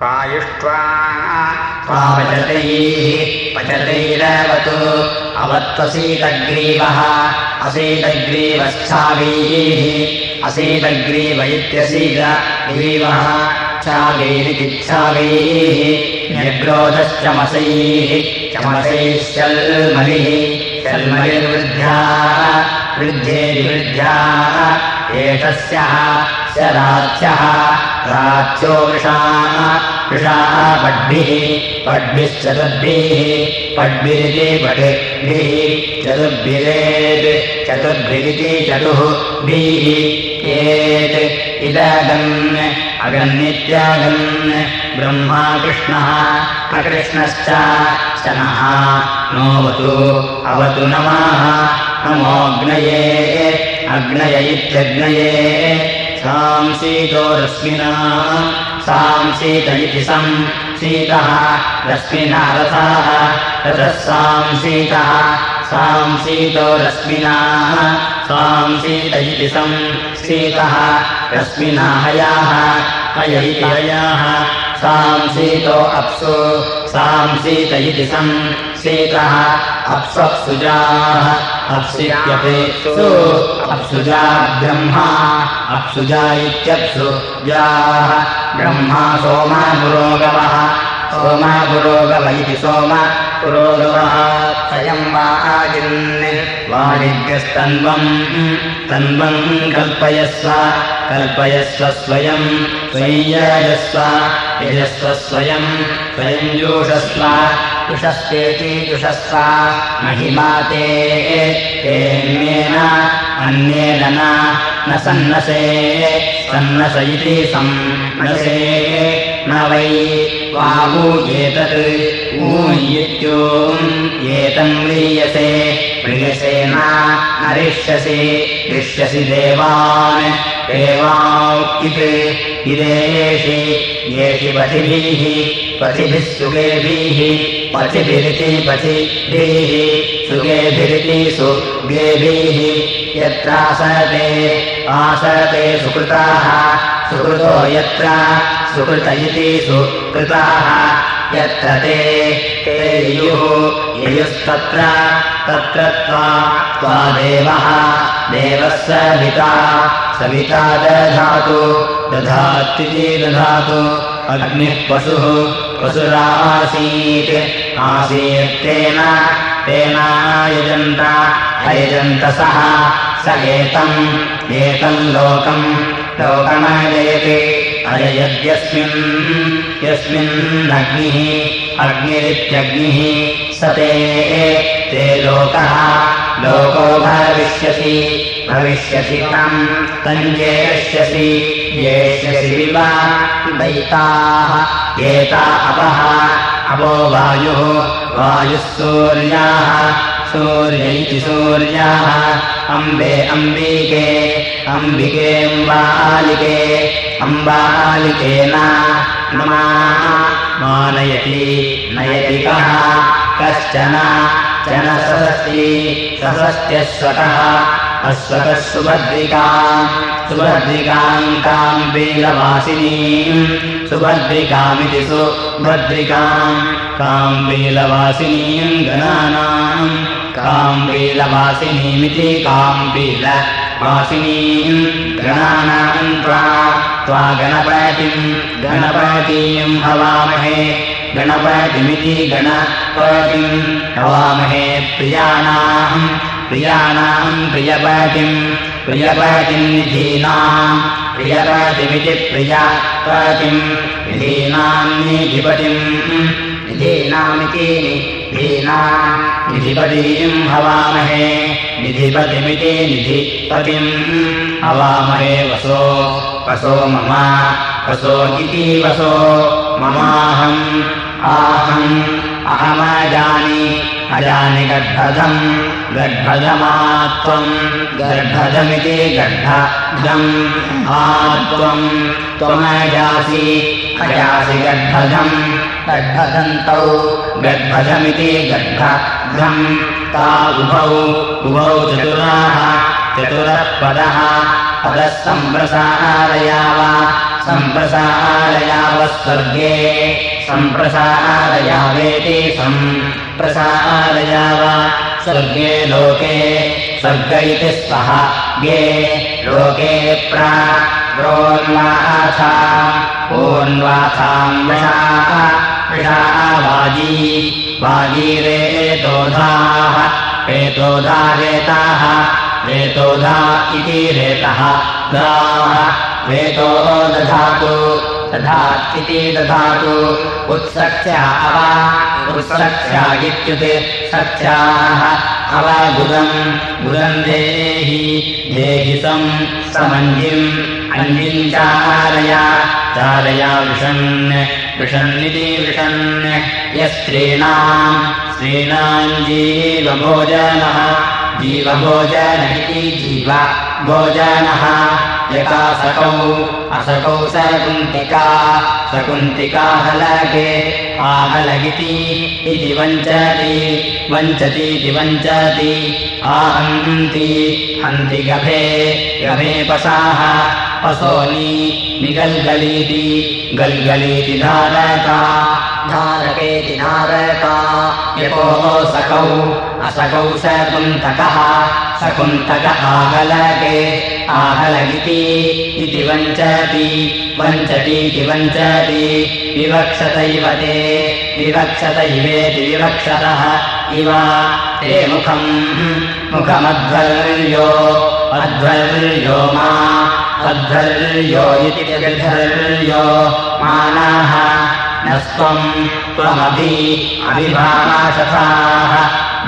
पायुष्ट्वा पचतैः पचतैरवतु अवत्वसीतग्रीवः असीतग्रीवश्चागैः असीतग्रीव इत्यसीतग्रीवः चागैरितिच्छागैः न्यग्रोधश्चमसैः चमसैश्चल्मलिः शल्मलिर्वृद्ध्या वृद्धेरिवृद्ध्या एषस्यः स राध्यः राथ्यो वृषाः वृषाः पड्भिः पड्भिश्चतुर्भिः पड्भिरिति पठिभिः चतुर्भिरेत् चतुर्भिरिति चतुःभिः एत् इदगन् अगन्नित्यागन् ब्रह्मा कृष्णः। अकृष्णश्च शनः। नोऽवतु अवतु नमः। नमोऽग्नये अग्नय इत्यग्नये सांसीतो रश्मिना सांसीत इति सम् सीतः रश्मिना रथाः रथः सांसीतः सांसीतो रश्मिना सांसीत इति सम् सीतः रश्मिना हयाः इति हयाः सांसीतो अप्सु इति सम् सीतः अप्स्वप्सुजाः अप्सित्यपेक्षु अप्सुजा ब्रह्मा। अप्सुजा इत्यप्सुजाः ब्रह्मा सोमा पुरोगवः। सोमा पुरोगव इति सोम पुरोगवः। स्वयं वा आगिन् वाणिज्यस्तन्वम् तन्वम् कल्पयस्व। कल्पयस्व स्वयम् स्वय्यजस्व यजस्व स्वयम् स्वयम् जोषस्व जुषस्व महिमा ते तेन्येन अन्येन न सन्नसे सन्नस इति सन्नसे न वै वावूयेतत् ऊयित्योम् एतम् म्रियसे म्रियसे न रिष्यसि रिष्यसि देवान् इदेषि येषि पथिभिः पथिभिः सुगेभिः पथिभिरिति पथिभिः सुगेभिरिति सुगेभिः यत्रासते आसते सुकृताः सुकृतो यत्र सुकृत इति सुकृताः यत्र ते ते युः ययुस्तत्र तत्र त्वा देवः देवः सविता सविता दधातु दधात्विति दधातु अग्निः पशुः पशुरासीत् आसीत्तेन तेनायजन्त अयजन्तसः स एतम् एतम् लोकम् लोकमयति अययद्यस्मिन् यस्मिन्नग्निः अग्निरित्यग्निः स ते ते लोकः लोको भविष्यसि भविष्यसि तम् तञ्जेष्यसि येष्यसि वा वैताः एता अपः अपो वायुः वायुः सूर्याः सूर्य इति सूर्याः अम्बे अम्बिके अम्बिकेऽम्बालिके अम्बालिकेन नमा मानयति नयति कः कश्चन सस्त्यश्वकः अश्वकः सुभद्रिकाम्। सुभद्रिकाम् काम्बीलवासिनीम् सुभद्रिकामिति सुभद्रिकाम्। काम्बीलवासिनीम् गणानाम्। काम्बीलवासिनीमिति काम्बीलवासिनीम् गणानाम् त्वा त्वा गणपतिम्। गणपतीम् हवामहे गणपतिमिति गणपतिम् हवामहे प्रियाणाम् प्रियाणाम् प्रियपतिम् प्रियपतिम् निधीनाम् प्रियपतिमिति प्रियपतिम् निधीनाम् निधिपतिम् निधीनामिति निधीनाम् निधिपतीम् हवामहे निधिपतिमिति निधिपतिम् हवामहे वसो वसो मम वसो इति वसो ममाहम् आहम् अहमजानि अजानि गर्भधम् गर्भधमात्वम् गर्भधमिति गर्भधम् आत्वम् त्वमजासि अजासि गर्भधम् गर्भदन्तौ गर्भधमिति गर्भधम् ता उभौ उभौ चतुराः चतुरः पदः पदः सम्प्रसारयाव सम्प्रसारयावः स्वर्गे सम्प्रसारयावेति सम्प्रसारयाव। स्वर्गे लोके स्वर्ग इति स्वः। गे लोके प्रोन्वाथा पूर्न्वाथाम् विषाः विषाः वाजी वाजीरेतोधाः रेतोधा रेताः रेतोधा इति रेतः। गाः रेतो दधातु। दधात्विति दधातु। उत्सख्या अव। उत्सख्या इत्युक्ते सख्याः अवगुदम् गुदम्। देहि। देहि सम् समञ्जिम् अञ्जिम् चारया। चारया विषन्। विषन्निति विषन्। यस्त्रीणाम् स्त्रीणाम् जीवभोजनः। जीवभोजन इति जीव। भोजनः यकासकौ असकौ सकुन्तिका सकुन्तिका हलगे आहलगिति इति वञ्चति वञ्चतीति वञ्चति आहन्ति हन्ति गभे गभे पशाः पशोनि निगल्गलीति गल्गलीति धारका धारकेति धारका सकौ असकौ सकुन्तकः सकुन्तक आहलगे आहलगिति इति वञ्चति वञ्चतीति वञ्चति विवक्षतैव ते विवक्षत इवेति विवक्षतः इव ते मुखम्। मुखमध्वर्यो अध्वर्यो मा अध्वर्यो इति विधर्यो मानाः न स्वम् त्वमभि अभिभाषथाः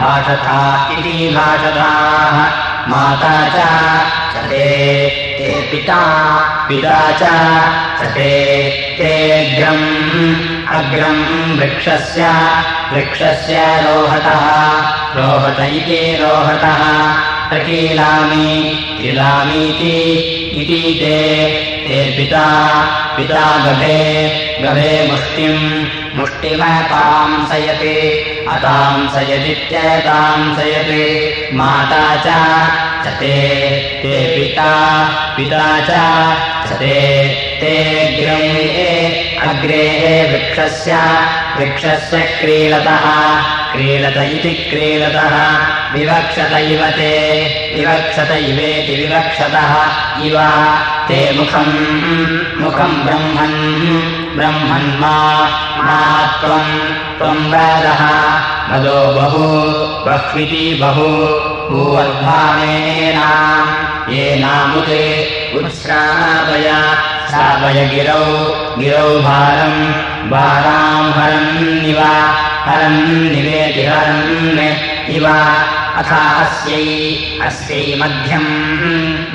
भाषथा इति भाषथाः माता च ते ते पिता पिता च ते तेऽग्रम् अग्रम् वृक्षस्य वृक्षस्य रोहतः रोहत इति रोहतः प्रकीलामि किलामीति इति ते ते पिता पिता गभे गभे मुष्टिम् मुष्टिमताम् सयति अताम् सयदित्यताम् सयति माता च ते ते पिता पिता च ते ते ग्रे अग्रे वृक्षस्य वृक्षस्य क्रीडतः क्रीडत इति क्रीडतः। विवक्षत इव ते। विवक्षत इवेति विवक्षतः। इव ते मुखम्। मुखम् ब्रह्मन्। ब्रह्मन्मा मा। त्वम्। त्वम् वेदः। वदो बहु। बह्विति बहु। भूवद्भावेन। येनामुते उत्श्रावय श्रावय गिरौ। गिरौ भारम्। भाराम् हरन्निव हरन्निवेति हरन् इव अथा अस्यै अस्यै मध्यम्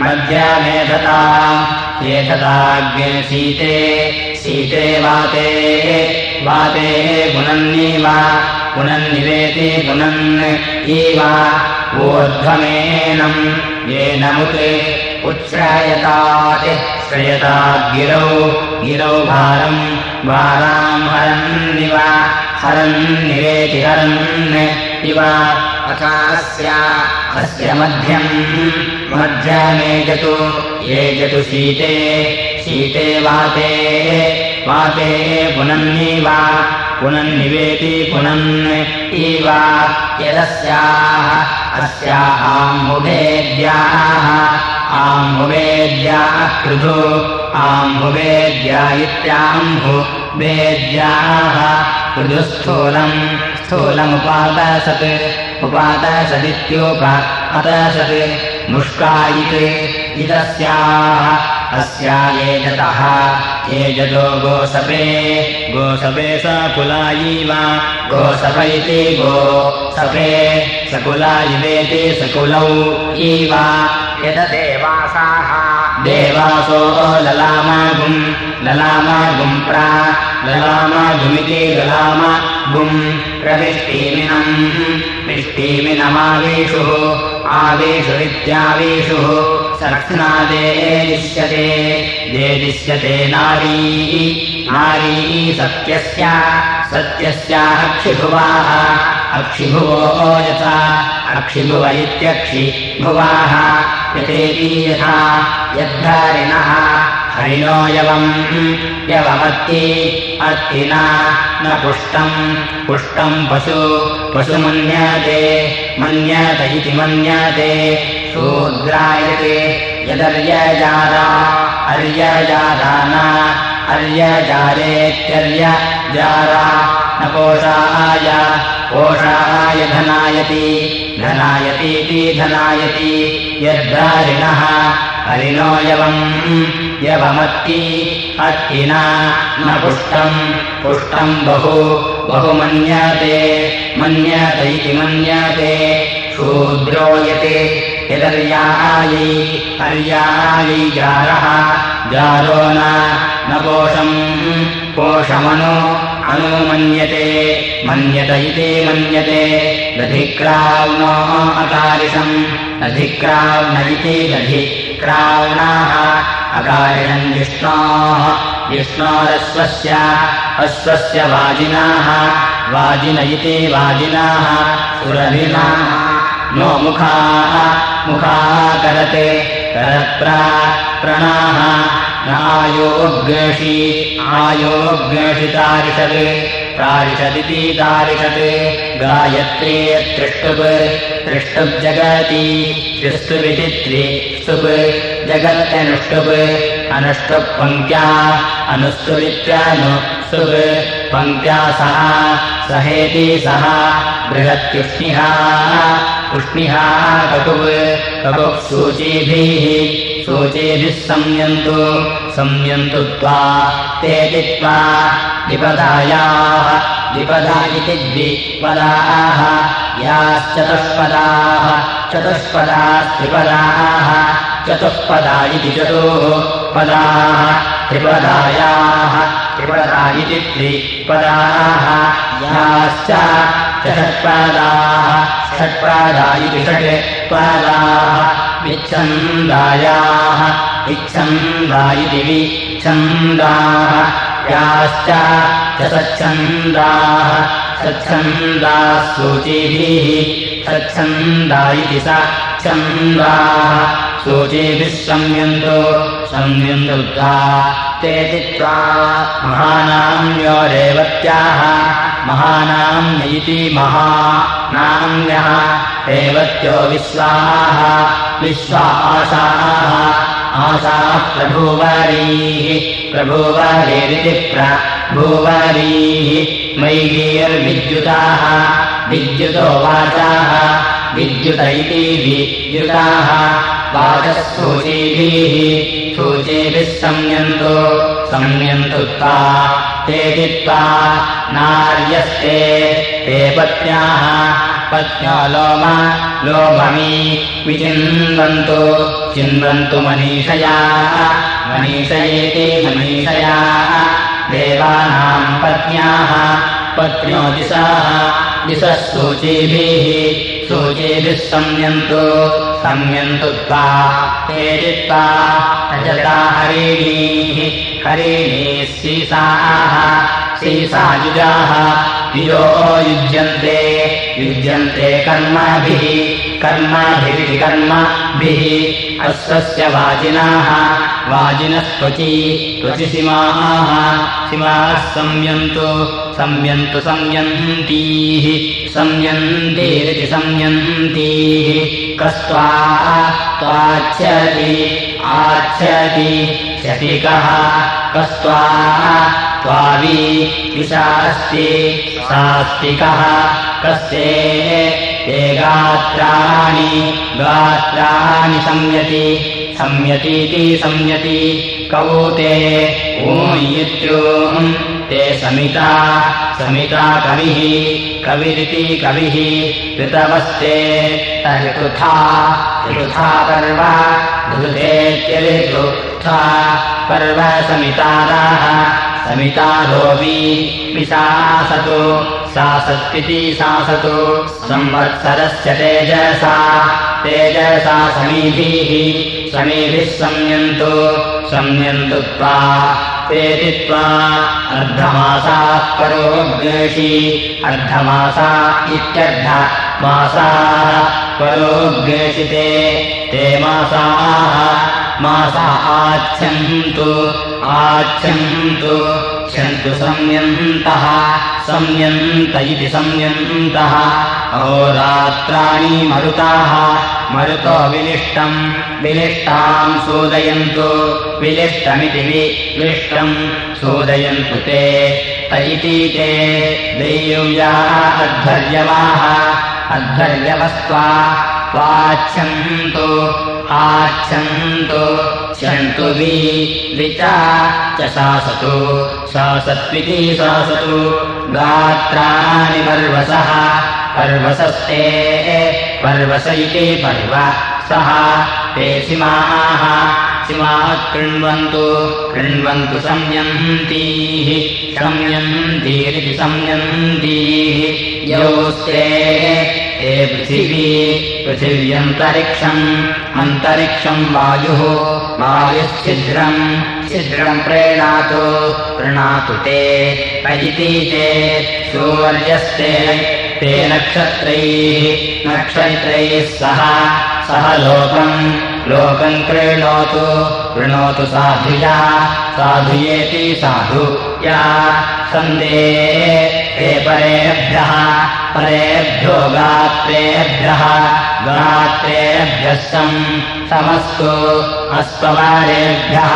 मध्यमेधता एतदाग्ने सीते वाते वाते पुनन्निव पुनन्निवेति पुनन् इव ऊर्ध्वमेनम् येनमुत् उत्श्रयतात् श्रयताद्गिरौ गिरौ भारम् वाराम् हरन्निव हरन्निवेति हरन् इव अथास्य अस्य मध्यम् मध्यमेजतु येजतु शीते शीते वाते वाते पुनन्निव पुनन्निवेति पुनन् इव यदस्याः अस्याम्बुभेद्याः आम्बुवेद्याः कृधु आम्बुवेद्या इत्याम्भु वेद्याः कृधुस्थूलम् स्थूलमुपादसत् उपादसदित्योप अतसत् मुष्कायित् इदस्याः अस्या येजतः येजतो गोसपे गोसपे सकुलायीव गोसप इति गो सपे सकुलायिवेति सकुलौ इव यददेवासाः देवासो ललामागुम् ललामागुम् प्रा ललामागुमिति ललामगुम्। प्रविष्टीमिनम् विष्टीमिनमावेषुः आवेषुरित्यावेषुः सत्नादेदिश्यते देदिश्यते नारी नारी सत्यस्य सत्यस्याक्षिभुवाः अक्षिभुवो यथा अक्षिभुव इत्यक्षिभुवाः यथा यद्धारिणः। हरिणो यवम् यवमत्ति अर्थिना न पुष्टम्। पुष्टम् पशु पशुमन्यते मन्यत इति मन्यते। शूद्रायते यदर्यजारा अर्यजारा न अर्यजारेत्यर्यजारा न पोषाय पोषाय धनायति धनायतीति धनायति यद्धारिणः हरिणो यवम् यवमत्ति अत्तिना न पुष्टम् पुष्टम् बहु बहु मन्यते मन्यत इति मन्यते शूद्रो यते यदर्यायै अर्यायै जारः जारो न पोषम् पोषमनु अनुमन्यते मन्यत इति मन्यते। दधिक्राव्नो अकारिषम् दधिक्राव्न इति दधिक्राव्णाः अकारिणम् विष्णोः विष्णोरश्वस्य अश्वस्य वाजिनाः। वाजिन इति वाजिनाः सुरभिनाः नो मुखाः मुखाः करते करत्रा प्रणाः नायोग्षि आयोग्षितारिषत् तारिषदिति तारिषत् गायत्रे त्रिष्टुप् त्रिष्टुब्जगति त्रिस्तुविति त्रिष्टुप् जगत्यनुष्टुप् अनुष्टुप् पङ्क्त्या अनुस्तुवित्यानुष्टुप् पङ्क्त्या सह सहेति सह बृहत्युष्णिहा उष्णिहा कटुप् कटुः सूचीभिः। सूचीभिः संयन्तु। संयन्तु त्वा। ते दित्वा द्विपदायाः द्विपदा इति द्विपदाः। याश्चतुष्पदाः। चतुष्पदास्त्रिपदाः चतुःपदा इति चतुः। पदाः। त्रिपदायाः। त्रिपदा इति त्रिपदाः। याश्च षट्पदाः षट्पदा इति षट्पदाः विच्छन्दायाः विच्छन्दा इति विच्छन्दाः याश्च सच्छन्दाः सच्छन्दाः सूचीभिः सच्छन्दा इति स छन्दाः सूचीभिः संयन्तु संयन्तुत्वा ते चित्वा महानाम्यो रेवत्याः महानाम्य इति महानाम्यः रेवत्यो विश्वाः विश्वासाः। आशाः प्रभुवरीः प्रभुवरीरिति प्रभुवरीः। मैगीर्विद्युताः विद्युतो वाचाः। विद्युत इति विद्युताः वाचः सूचीभिः सूचीभिः संयन्तु संयन्तु त्वा ते चित्वा नार्यस्ते ते पत्न्याः पत्न्यो लोम लोभमी विचिन्वन्तु चिन्वन्तु मनीषया मनीषयेति मनीषया देवानाम् पत्न्याः पत्न्यो दिशाः दिशः सूचीभिः सूचीभिः संयन्तु संयन्तु त्वा ते चित्वा रजता हरिणीः हरिणीः सीसाः सीसायुजाः यो युज्यन्ते युज्यन्ते कर्मभिः कर्मभिरिति कर्मभिः अश्वस्य वाजिनाः वाजिनस्त्वचि त्वचि सीमाः सीमाः संयन्तु संयन्तु संयन्तीः संयन्तीरिति संयन्तीः। कस्त्वा त्वाच्छति आच्छति शतिकः विशास्ति सास्तिकः कस्ते ते गात्राणि गात्राणि संयति संयतीति संयति। कौते ऊयित्योम् ते समिता समिता कविः कविरिति कविः ऋतवस्ते ऋतुथा ऋतुथा पर्व ऋतेत्यऋतुथा पर्व समिताराः समितारोपि विशासतु सासत्विति सासतु संवत्सरस्य तेजसा तेजसा समीभिः समीभिः संयन्तु संयन्तु त्वा तेजित्वा अर्धमासाः परोग्रेषि अर्धमासा इत्यर्धमासाः परोग्रेषिते ते मासाः मासा आच्छन्तु। आच्छन्तु क्षन्तु संयन्तः इति संयन्तः। अहोरात्राणि मरुताः मरुतो विलिष्टम् विलिष्टाम् सूदयन्तु। विलिष्टमिति विलिष्टम् सूदयन्तु ते। त इति ते देव्याः अध्वर्यवाः अध्वर्यवस्त्वा वाच्छन्तु आच्छन्तु क्षन्तु वि च शासतु शासत्विति शासतु गात्राणि पर्वसः पर्वसस्ते पर्वस इति पर्व सः ते सिमाः कृण्वन्तु कृण्वन्तु संयन्तीः। संयन्तीरिति संयन्तीः। योस्ते हे पृथिवी। पृथिव्यन्तरिक्षम् अन्तरिक्षम् वायुः। वायुश्छिद्रम् छिद्रम् प्रेणातु। प्रणातु ते। अजिति चेत् सूर्यस्ते। ते नक्षत्रैः। नक्षत्रैः सह। सह लोकम् लोकम् क्रीणोतु कृणोतु साधुया साधुयेति साधु या। सन्दे हे परेभ्यः परेभ्यो गात्रेभ्यः गात्रेभ्यः सम् समस्तु अस्त्ववारेभ्यः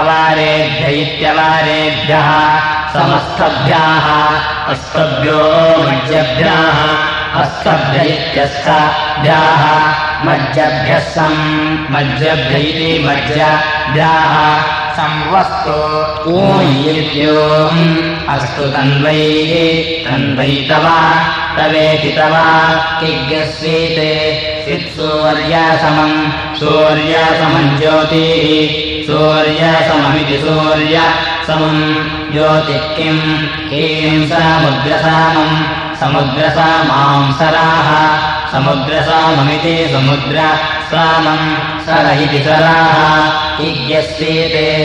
अवारेभ्य इत्यवारेभ्यः समस्तभ्याः अस्तभ्यो मज्जभ्याः अस्तभ्य इत्यस्थभ्याः मज्जभ्यः सम् मज्जभ्य इति मज्जभ्याः संवस्तु ऊयेभ्यो अस्तु तन्वैः तन्वै तव तवेति तव ज्योतिः सूर्यसममिति किम् किम् समुद्रसामम् समुद्रसामांसराः समुद्रसाममिति समुद्र सामम् सर इति सराः। इज्ञस्येते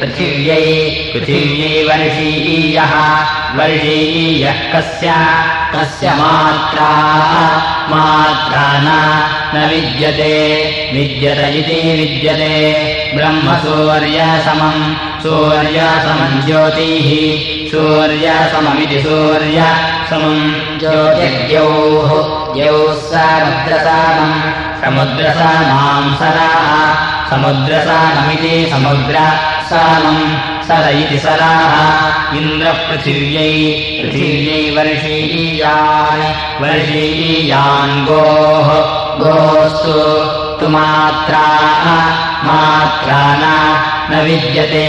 पृथिव्यै पृथिव्यै वर्षीयः वर्षीयः कस्य? कस्य मात्रा? मात्रा न विद्यते विद्यत इति विद्यते। ब्रह्मसूर्यसमम् सूर्यसमम् ज्योतिः सूर्यसममिति सूर्य समम् ज्योतिर्यौः यौः समुद्रसामम् समुद्रसामांसराः समुद्रसाममिति समुद्र सामम् सर इति सराः। इन्द्रपृथिव्यै पृथिव्यै वर्षीयान् वर्षीयान् गोः। गोस्तु तु मात्रा मात्रा न विद्यते।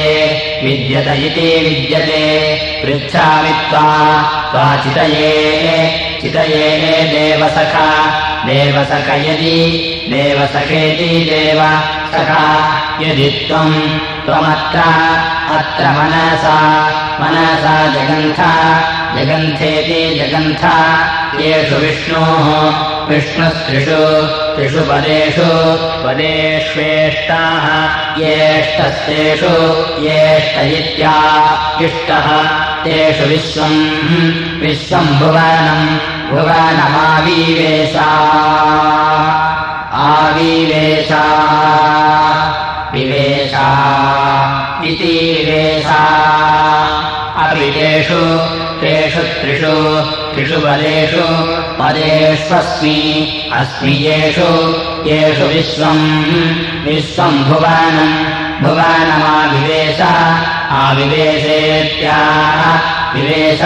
विद्यत इति विद्यते। पृच्छामि त्वा चितये चितये देवसखा। देवसख यदि देवसखेति देव सखा यदि त्वम् त्वमत्र अत्र मनसा। मनसा जगन्था। जगन्थेति जगन्था। येषु विष्णोः विष्णुस्त्रिषु त्रिषु पदेषु पदेष्वेष्टाः येष्टस्तेषु येष्ट इत्या इष्टः तेषु विश्वम् विश्वम् भुवनम् भुवनमावीवेशा। आवीवेशा विवेशा इति विवेशा अपि तेषु तेषु त्रिषु त्रिषु पदेषु पदेष्वस्मि अस्मि येषु येषु विश्वम्। विश्वम् भुवनम्। भुवनमाविवेश आविवेशेत्या। विवेश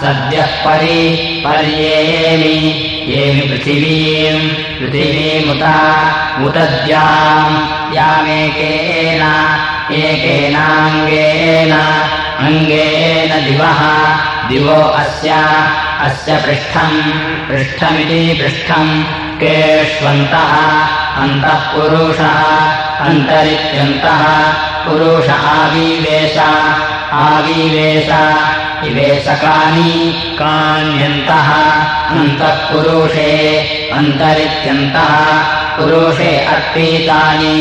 सद्यः परि पर्येमि। येमि पृथिवीम् पृथिवीमुता उतद्याम् यामेकेन एकेनाङ्गेन अङ्गेन दिवः दिवो अस्य अस्य पृष्ठम् पृष्ठमिति पृष्ठम् केष्वन्तः अन्तः पुरुषः अन्तरित्यन्तः पुरुष आविवेश आविवेश इवेशकानि कान्यन्तः अन्तः पुरुषे अन्तरित्यन्तः पुरुषे अर्पीतानि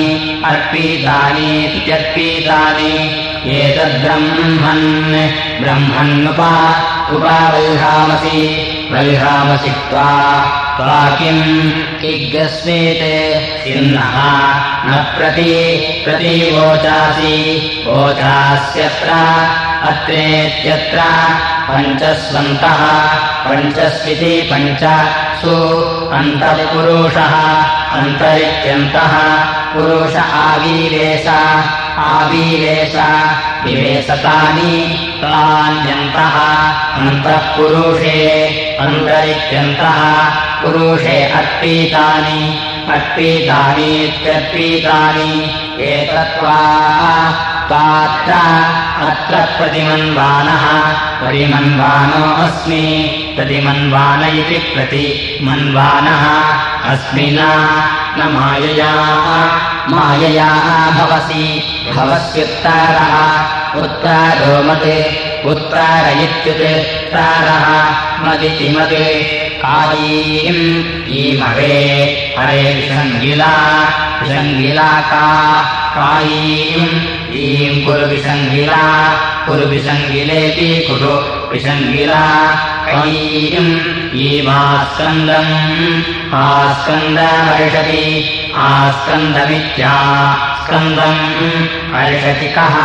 अर्पीतानीत्यर्पीतानि एतद्ब्रह्मन् ब्रह्मन्नुपा उपबल्हामसि बल्हामसि त्वा त्वा किम्? किग्स्मीते सिन्नः न प्रति वोचासि वोचास्यत्र अत्रेत्यत्र पञ्चस्वन्तः पञ्चस्विति पञ्च सु अन्तःपुरुषः अन्तरित्यन्तः पुरुष आवीवेश आवीवेश विवेशतानि तान्यन्तः अन्तः पुरुषे अन्तरित्यन्तः पुरुषे अर्पीतानि अर्पीतानीत्यर्पीतानि एतत्त्वा त्वात्र अत्र प्रतिमन्वानः। परिमन्वानोऽस्मि प्रतिमन्वान इति प्रतिमन्वानः। अस्मिना न मायया मायया भवसि। भवस्युत्तारः उत्तारो मत् उत्तार। इत्युत्तारः मदिति मत् कायीम् ईमवे हरे विषङ्गिला विषङ्गिला का कायीम् ईम् कुरु विषङ्गिलेति कुरु विषङ्गिला कैयीम् ईमास्कन्दम् आस्कन्दमर्षति आस्कन्दमित्या स्कन्दम् अर्षति कः?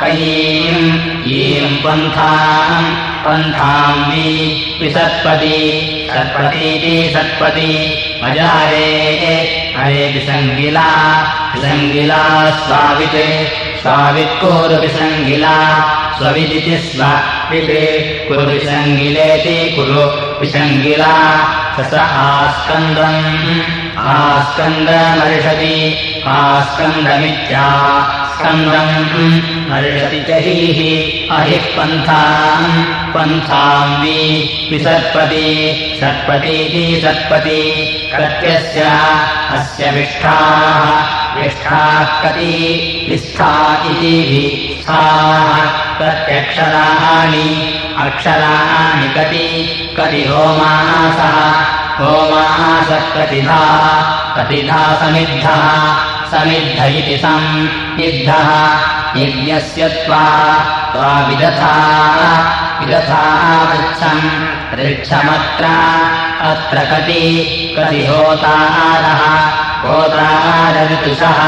कैयीम् ईम् पन्थाम् पन्थाम् वि विसत्पति सत्पतीति सत्पति अजारे हरे विसङ्गिला विसङ्गिला स्वावित् स्वावित्कोरुविसङ्गिला स्वविदिति स्व कुरु विसङ्गिलेति कुरु विसङ्गिला स आस्कन्दम् आस्कन्दमर्षति आस्कन्दमित्या स्कन्दम् अर्षति च हीः अहिः पन्थाम् पन्थाम् वि विसत्पति सत्पतीति सत्पति कत्यस्य अस्य विष्ठाः विष्ठाः कति विष्ठा इति प्रत्यक्षराणि अक्षराणि कति कति होमासः होमासः कतिधा कतिधा समिद्धः समिद्ध इति संयुद्धः यज्ञस्य त्वा विदथा विदथा वृक्षम् ऋक्षमत्र अत्र कति कति होतारः होतारऋतुषः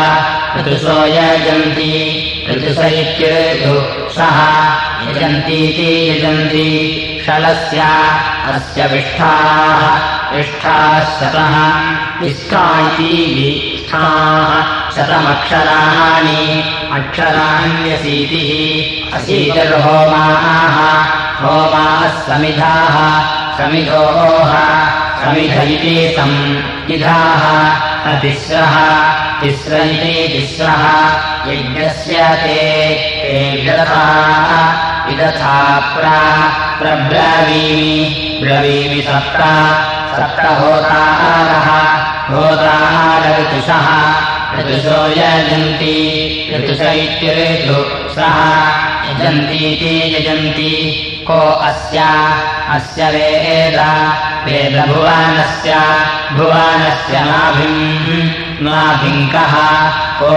ऋतुषो यजन्ति ऋतुष इत्यऋतुषः यजन्तीति यजन्ति षलस्य अस्य विष्ठाः विष्ठाः शतः विष्ठा इति शतमक्षराणि अक्षराण्यशीतिः अशीतिर्होमाः होमाः समिधाः समिधोः समिध इति संविधाः अतिस्रः। तिस्र इति तिस्रः यज्ञस्य ते विदथाः विदथा प्रब्रवीमि ब्रवीमि सप्त सप्तहोतारः होतारऋतुषः ऋतुषो यजन्ति ऋतुष इत्यऋतुषः यजन्तीति यजन्ति। को अस्य? अस्य वेद। वेदभुवानस्य। भुवानस्य नाभिम्। नाभिङ्कः। को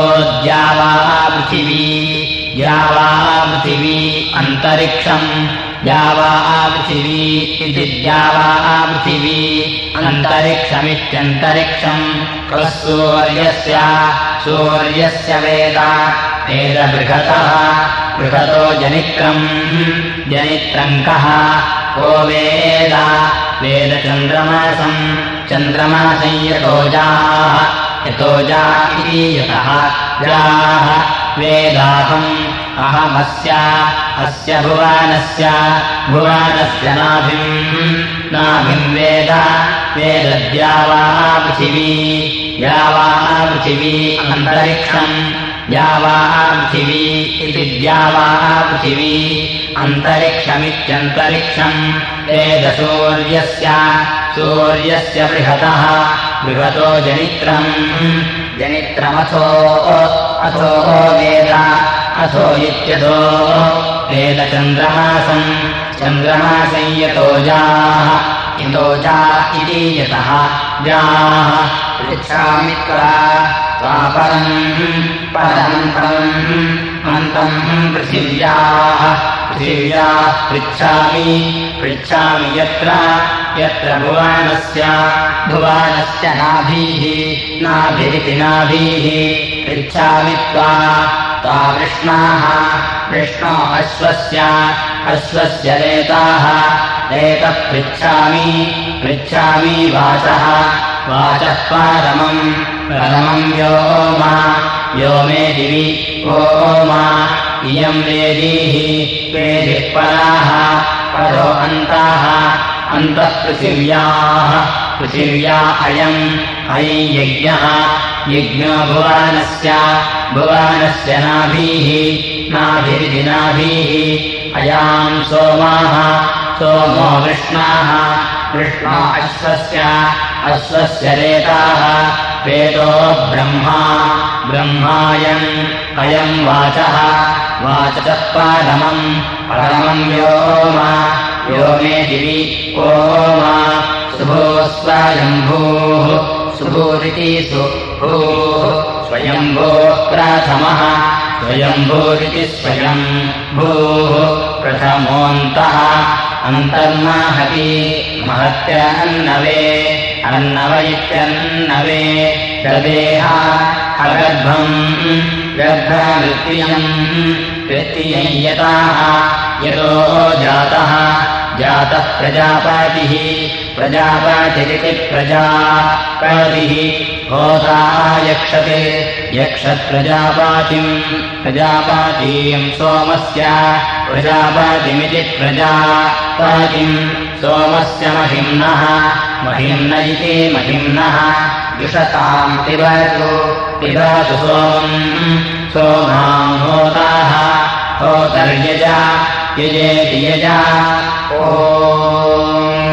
द्यावा पृथिवी? द्यावा पृथिवी अन्तरिक्षम्। द्यावा पृथिवी इति द्यावा पृथिवी अन्तरिक्षमित्यन्तरिक्षम्। कः सूर्यस्य? सूर्यस्य वेद वेदबृहतः बृहतो जनित्रम्। जनित्रम् कः? को वेद? वेदचन्द्रमासम्। चन्द्रमासम् यतोजाः यतोजा इति यतः। जाः। वेदाहम्। अहमस्य। अस्य भुवानस्य। भुवानस्य नाभिम्। नाभिम् वेद। वेदद्यावा पृथिवी। द्यावा पृथिवी अन्तरिक्षम् द्यावा पृथिवी इति द्यावा पृथिवी अन्तरिक्षमित्यन्तरिक्षम् वेदसूर्यस्य सूर्यस्य बृहतः बृहतो जनित्रम्। जनित्रमथो अथो वेद अथो इत्यथो वेदचन्द्रमासम् चन्द्रमासम् यतोजाः यतोजा इति यतः जाः। पृच्छामि त्वा त्वापरम् परमन्तम् अन्तम् पृथिव्याः पृथिव्या पृच्छामि पृच्छामि यत्र यत्र भुवानस्य भुवानस्य नाभीः नाभिरिति नाभीः पृच्छामि त्वा त्वा कृष्णाः कृष्णो अश्वस्य अश्वस्य रेताः रेतः पृच्छामि पृच्छामि वाचः वाचः परमम् परमम् व्योमा व्योमे दिवि ओमा इयम् वेदीः वेदिः पराः परो अन्ताः अन्तः पृथिव्याः पृथिव्या अयम् अयि यज्ञः यज्ञो भुवानस्य भुवानस्य नाभीः नाभिर्दिनाभीः अयाम् सोमाः सोमो कृष्णाः कृष्णो अश्वस्य अश्वस्य रेताः वेदो ब्रह्मा ब्रह्मायम् अयम् वाचः। वाचः परमम् परमम् व्योम व्योमे दिवि ओम शुभो स्वयम्भूः सुभूरिति सुभूः स्वयम्भोः प्रथमः। स्वयम्भूरिति स्वयम् भूः प्रथमोऽन्तः। अन्तर्माहति महत्यन्नवे अन्नव इत्यन्नवे तदेह अगर्भम् गर्भमृत्रियम् तृतीययताः यतो जातः जातः प्रजापातिः प्रजापातिरिति प्रजापातिः होता यक्षते यक्षत्प्रजापातिम् प्रजापातीयम् सोमस्य प्रजापातिमिति प्रजापातिम् सोमस्य महिम्नः महिम्न इति महिम्नः युषताम् पिबतु पिबतु सोमम्। सोमाम् होताः होतर्यजा यजेति यजा। ओ